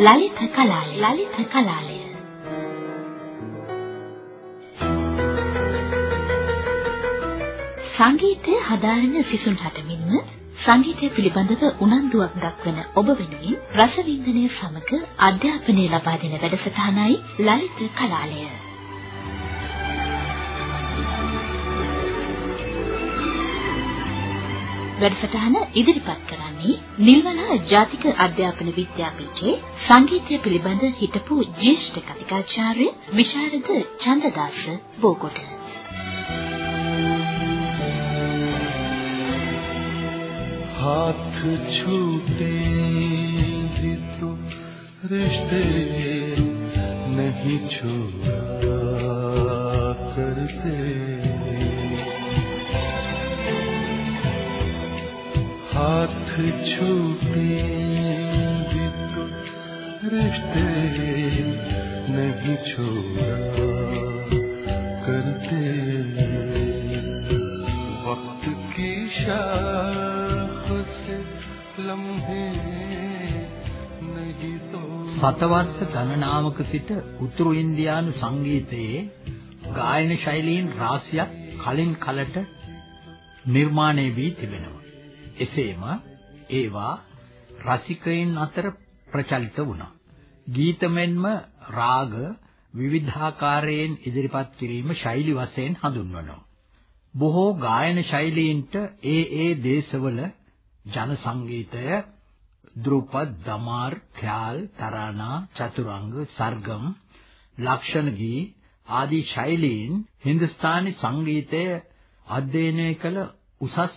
ලලිත කලාලය ලලිත කලාලය සංගීතය හදාරන සිසුන්ට මෙන්ම සංගීතය පිළිබඳව උනන්දුවක් දක්වන ඔබ වෙනුවෙන් රසවින්දනය සමග අධ්‍යාපනය ලබා දෙන වැඩසටහනයි ලලිත කලාලය. වැඩසටහන ඉදිරිපත් කරන්නේ නිල්වලා ජාතික අධ්‍යාපන විද්‍යාපීඨයේ සංගීතය පිළිබඳ හිටපු ජ්‍යෙෂ්ඨ කතිකාචාර්ය විශාරද චන්දදාස බෝගොඩ. हाथ छूटे भी तो रिश्ते नहीं छोड़ा करते हाथ छूटे भी तो रिश्ते नहीं छोड़ा करते वक्त की शाख से लम्हे नहीं तो සතවර්ෂ ගණනාවක සිට උතුරු ඉන්දියානු සංගීතයේ ගායන ශෛලීන් රාශියක් කලින් කලට නිර්මාණය වී තිබෙනවා. එසේම ඒවා රසිකයින් අතර ප්‍රචලිත වුණා. ගීත මෙන්ම රාග විවිධාකාරයෙන් ඉදිරිපත් කිරීම ශෛලි වශයෙන් හඳුන්වනවා. බොහෝ ගායන ශෛලීන්ට ඒ ඒ දේශවල ජන සංගීතය ධ්‍රුපද දමාර් ඛ්‍යාල් තරානා චතුරංග සර්ගම් ලක්ෂණ ගී ආදී ශෛලීන් හින්දුස්ථානි සංගීතය අධ්‍යයනය කළ උසස්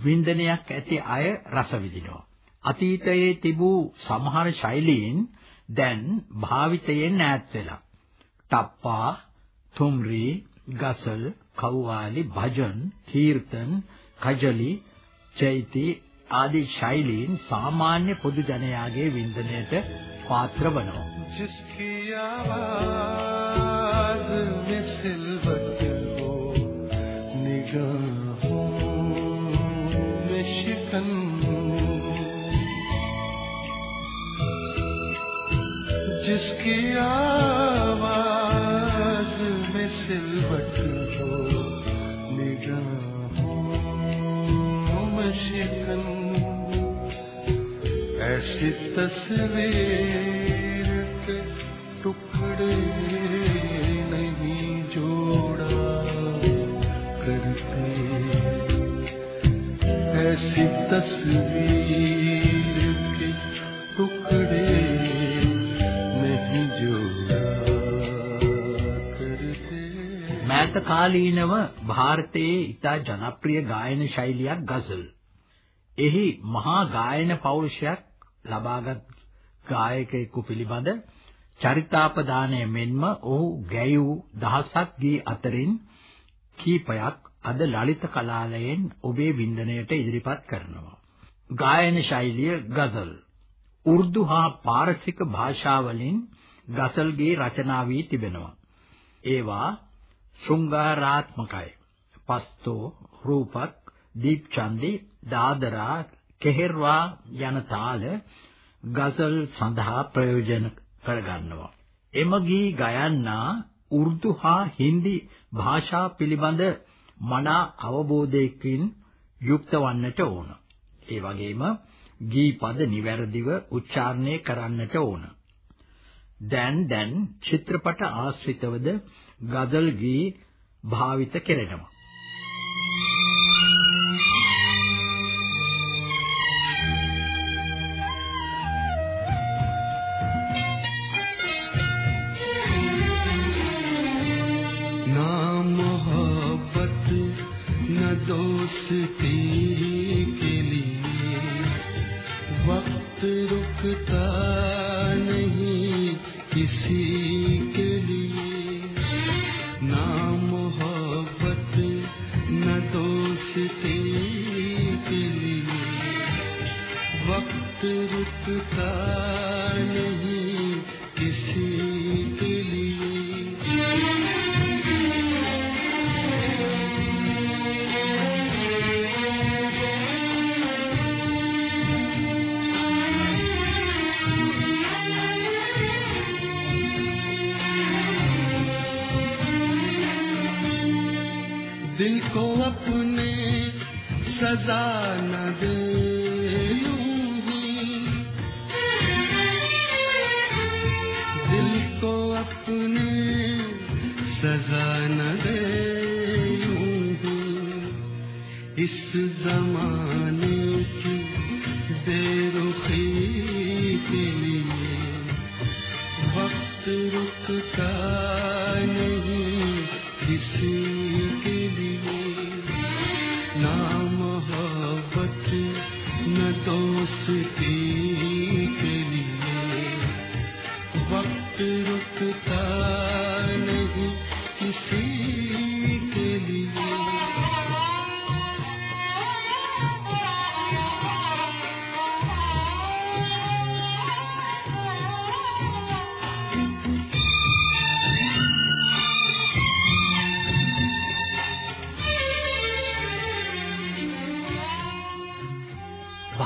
වින්දනයක් ඇති අය රස විඳිනවා. අතීතයේ තිබූ සමහර ශෛලීන් දැන් භාවිතයෙන් ඈත් වෙලා. ටප්පා, තුම්රි, ගසල්, කව්වාලි, භජන්, කීර්තන්, කජලි, චෛති ආදී ශෛලීන් සාමාන්‍ය පොදු ජනයාගේ වින්දනයට පාත්‍ර වනවා. जिसकी आवाज में सिलवट हो निगाहों جس کی آواز میں سلوٹ ہو نگاہوں میں شکن ایسی تصویر کے ٹکڑے सित तस्वीर के टुकड़े नहीं जोड़ा करते මෑත කාලීනව ಭಾರತයේ ඉතා ජනප්‍රිය ගායන ශෛලියක් ගසල්. එහි මහා ගායන පෞරුෂයක් ලබාගත් ගායකයෙකු පිළිබඳ චරිතාපදානය මෙන්ම ඔහු ගැයූ දහසක් ගී අතරින් කීපයක් අද ලලිත කලාලයෙන් ඔබේ වින්දනයට ඉදිරිපත් කරනවා. ගායන ශෛලිය ගසල්. උර්දු හා පාරසික භාෂාවලින් ගසල් ගී රචනා වී තිබෙනවා. ඒවා ශෘංගාරාත්මකයි. පස්තෝ, රූපක්, දීප්චන්දි, දාදරා, කෙහෙර්වා යන තාල ගසල් සඳහා ප්‍රයෝජන කරගන්නවා. එම ගී ගයන්නා උර්දු හා හින්දි භාෂා පිළිබඳ මනා අවබෝධයකින් යුක්ත වන්නට ඕන. ඒ වගේම ගී පද නිවැරදිව උච්චාරණය කරන්නට ඕන. දැන් දැන් චිත්‍රපට ආශ්‍රිතවද ගසල් ගී භාවිත කෙරෙනවා.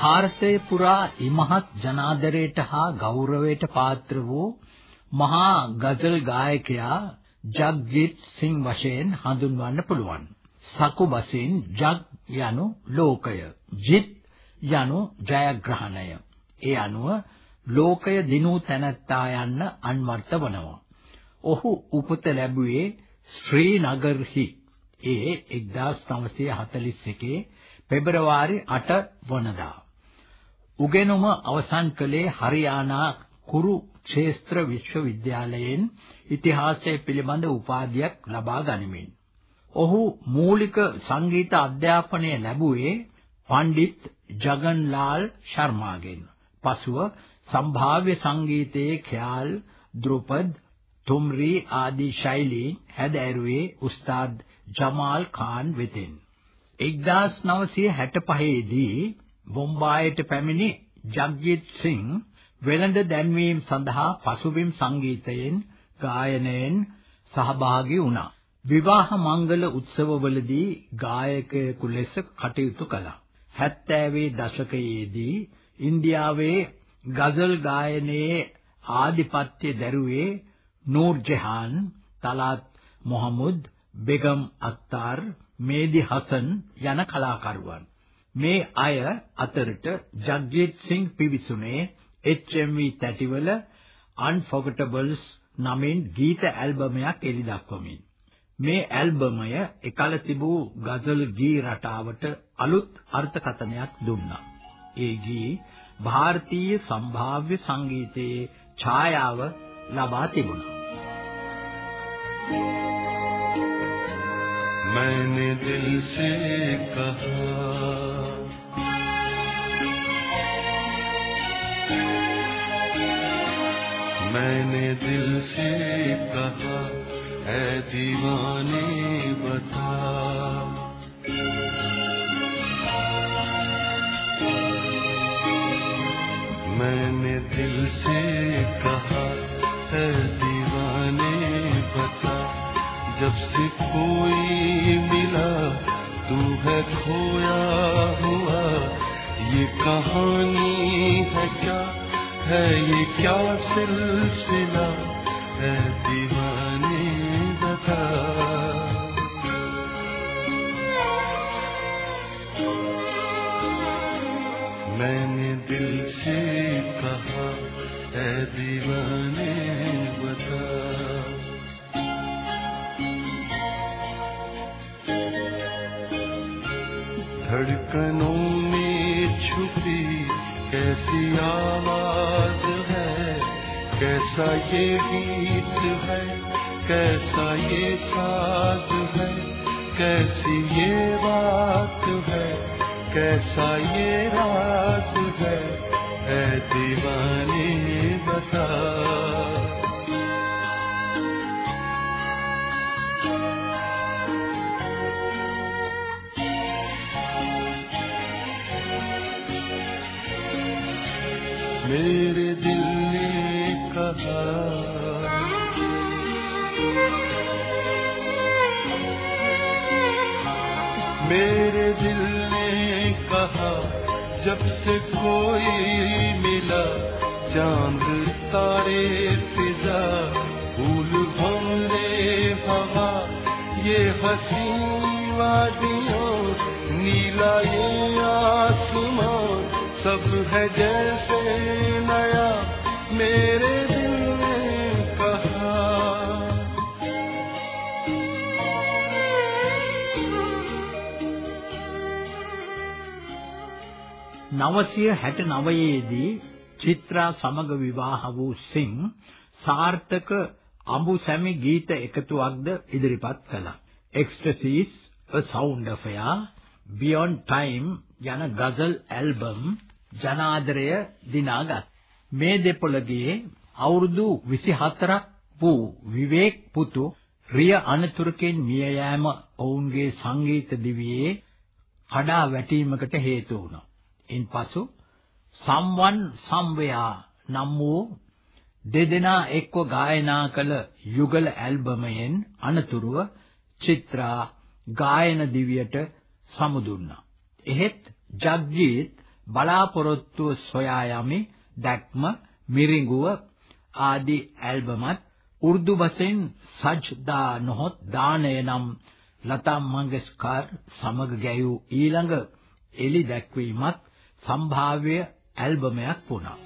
ಭಾರತය පුරා ඉමහත් ජනාදරයට හා ගෞරවයට පාත්‍ර වූ මහා ගઝල් ගායකයා ජග්ජීත් සිං වශයෙන් හඳුන්වන්න පුළුවන්. සකුබසින් ජග් යනු ලෝකය, ජිත් යනු ජයග්‍රහණය. ඒ අනුව ලෝකය දිනූ තැනැත්තා යන්න අන්වර්ථ වනවා. ඔහු උපත ලැබුවේ ශ්‍රී නගර්හි. ඒ 1941 පෙබරවාරි 8 වනදා. උගෙනුම අවසන් කළේ හරියානා කුරුක්ෂේත්‍ර විශ්වවිද්‍යාලයෙන් ඉතිහාසය පිළිබඳ උපාධියක් ලබා ගනිමින්. ඔහු මූලික සංගීත අධ්‍යාපනය ලැබුවේ පණ්ඩිත් ජගන්ලාල් ශර්මාගෙන්. පසුව සම්භාව්‍ය සංගීතයේ ඛයාල්, ධ්‍රුපද්, තුම්රි ආදී ශෛලීන් හැදෑරුවේ උස්තාද් ජමාල් ખાන් වෙතින්. 1965 දී බොම්බායට පැමිණි ජග්ජීත් සිං වෙළඳ දැන්වීම සඳහා පසුබිම් සංගීතයෙන් ගායනයෙන් සහභාගී වුණා. විවාහ මංගල උත්සවවලදී ගායකයෙකු ලෙස කටයුතු කළා. 70 දශකයේදී ඉන්දියාවේ ගසල් ගායනයේ ආධිපත්‍ය දැරුවේ නූර් ජහාන්, තලාත් මොහමුද්, බෙගම් අක්තාර්, මේදි හසන් යන කලාකරුවන්. මේ අය අතරට ජග්ජීත් සිං පිවිසුනේ HMV තැටිවල Unforgettables නමින් ගීත ඇල්බමයක් එළි දක්වමින්. මේ ඇල්බමය එකල තිබූ ගසල් ගී රටාවට අලුත් අර්ථකථනයක් දුන්නා. ඒ ගී ಭಾರತೀಯ සම්භාව්‍ය සංගීතයේ ඡායාව ලබා තිබුණා. मैंने दिल से कहा میں نے دل سے کہا، اے دیوانے بتا۔ میں نے دل سے کہا ہے دیوانے بتا، جب سے کوئی ملا، تو ہے کھویا ہوا، یہ کہانی क्या सिलसिला کیسا یہ گیت ہے؟ کیسا یہ ساز ہے؟ کیسی یہ بات ہے؟ کیسا یہ رات میرے دل نے کہا، جب سے کوئی ملا، چاند تارے پزا پھول بھولے ہوا، یہ حسین وادیوں، نیلا یہ آسمان، سب ہے جیسے نیا، میرے 969 දී චිත්‍රා සමග විවාහ වූ සිං සාර්ථක අඹුසැමි ගීත එකතුවක්ද ඉදිරිපත් කළා. Ecstasies, A Sound Affair, Beyond Time යන ගසල් ඇල්බම් ජනාදරය දිනාගත්. මේ දෙපළගේ අවුරුදු 24ක් වූ විවේක් පුතු රිය අනතුරකින් මිය යෑම ඔවුන්ගේ සංගීත දිවියේ කඩා වැටීමකට හේතු වුණා. ඉන්පසු someone somewhere නම් වූ දෙදෙනා එක්ව ගායනා කළ යුගල ඇල්බමයෙන් අනතුරුව චිත්‍රා ගායන දිවියට සමුදුන්නා. එහෙත් ජග්ජීත් බලාපොරොත්තු සොයා යමි දැක්ම මිරිඟුව ආදී ඇල්බමත් උර්දු භාෂෙන් සජ්දා නොහොත් දානය නම් ලතා මංගেশකර් සමග ගැයූ ඊළඟ එලි දැක්වීමත් සම්භාව්‍ය ඇල්බමයක් වුණා.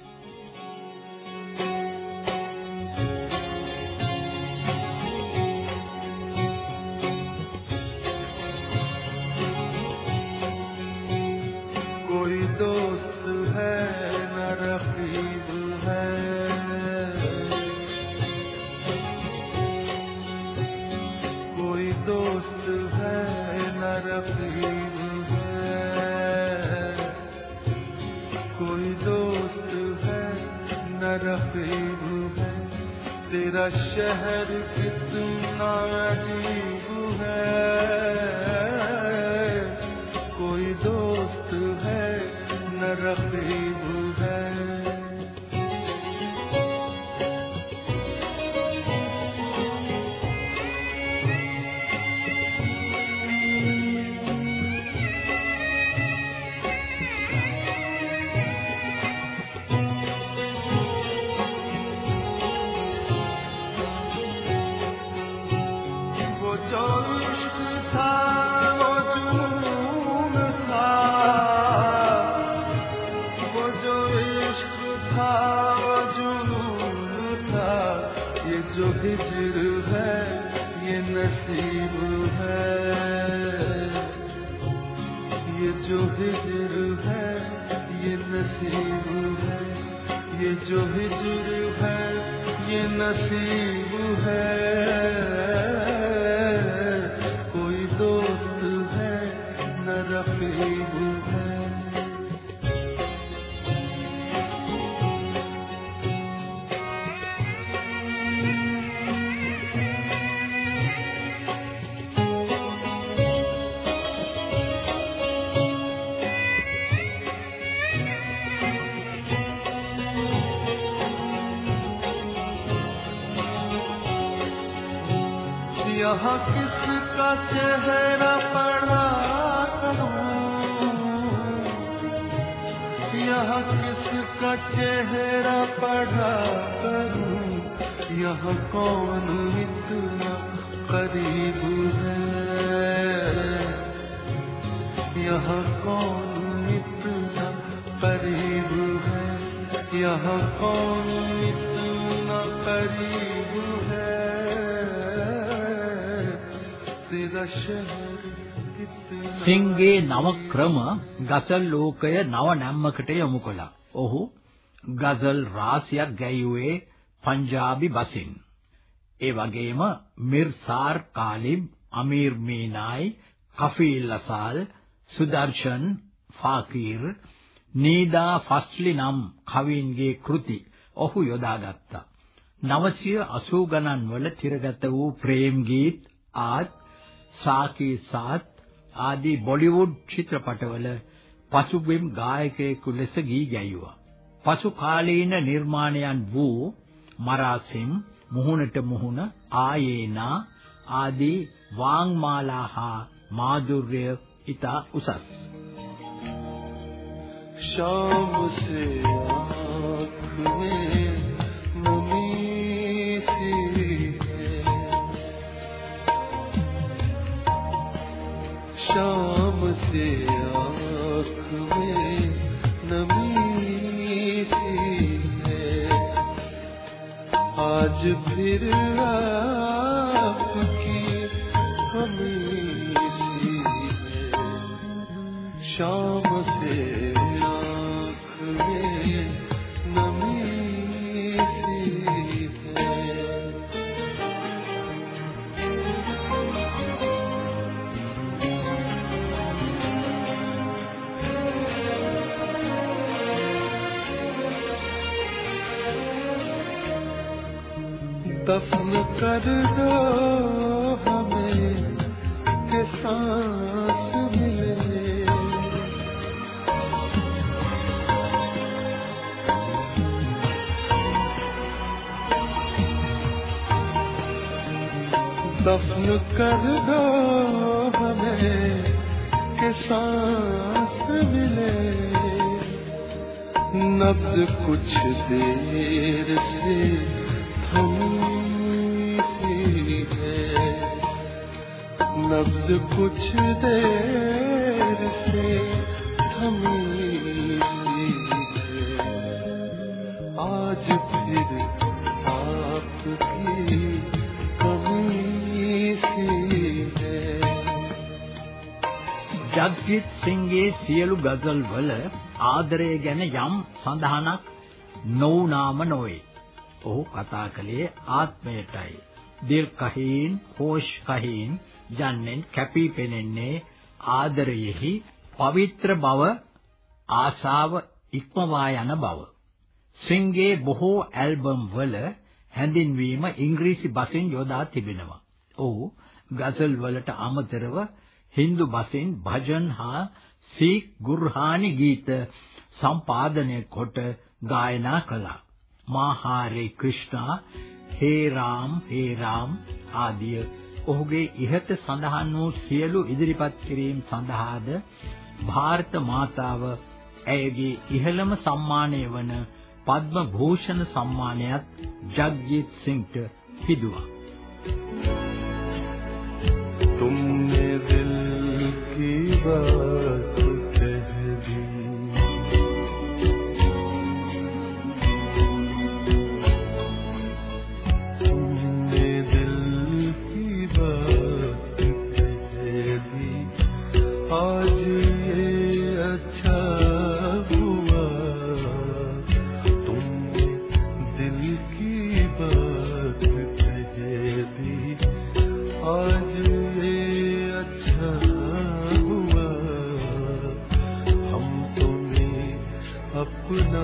السماوات You. کس کا چہرہ پڑھا کروں؟ یہاں ہے؟ یہاں کون اتنا قریب ہے؟ یہاں کون اتنا قریب සිංගේ නව ක්‍රම ගසල් ලෝකය නව නැම්මකට යොමු කළා. ඔහු ගසල් රාශියක් ගැයුවේ පංජාබි බසින්. ඒ වගේම මිර්සාර් කාලිබ්, අමීර් මීනායි, කෆීල් අසාල්, සුදර්ශන් ෆාකීර්, නීදා ෆස්ලි නම් කවීන්ගේ කෘති ඔහු යොදාගත්තා. 980 ගණන් වල තිරගත වූ ප්‍රේම් ගීත් ආත් සාකී සාත් ආදී බොලිවුඩ් චිත්‍රපටවල පසුබිම් ගායකයෙකු ලෙස ගී ගැයුවා. පසු කාලීන නිර්මාණයන් වූ මරාසිම් මුහුණට මුහුණ ආයේනා ආදී වාංමාලා හා මාධුර්ය ඉතා උසස්. शाम से आँख में شام سے آنکھ میں نمی تھی ہے۔ آج پھر آپ کی کمی ہے۔ شام دفن کر دو ہمیں کہ سانس ملے۔ دفن کر دو ہمیں کہ سانس ملے۔ نبز کچھ دیر سے नब्ज कुछ देर से थमी सी है आज फिर आपकी कमी सी है ජග්ජිත් සිංගේ සියලු ගසල් වල ආදරය ගැන යම් සඳහනක් නොවුනාම නොවේ. ඔහු කතා කළේ ආත්මයටයි. දිල් කහින්, හෝෂ් කහින් යන්නෙන් කැපී පෙනෙන්නේ ආදරයෙහි පවිත්‍ර බව, ආසාව ඉක්මවා යන බව. සිංගේ බොහෝ ඇල්බම් වල හැඳින්වීම ඉංග්‍රීසි බසින් යොදා තිබෙනවා. ඔහු ගසල් වලට අමතරව හින්දු බසින් භජන් හා සීක් ගුර්හානි ගීත සම්පාදනය කොට ගායනා කළා. මාහාරේ ක්‍රිෂ්ණා, හේ රාම්, හේ රාම් ආදිය ඔහුගේ ඉහත සඳහන් වූ සියලු ඉදිරිපත් කිරීම සඳහාද ಭಾರತ මාතාව ඇයගේ ඉහළම සම්මානය වන පද්ම භූෂණ සම්මානයත් ජග්ජීත් සිංට හිදුවා. तुमने दिल की बात अपना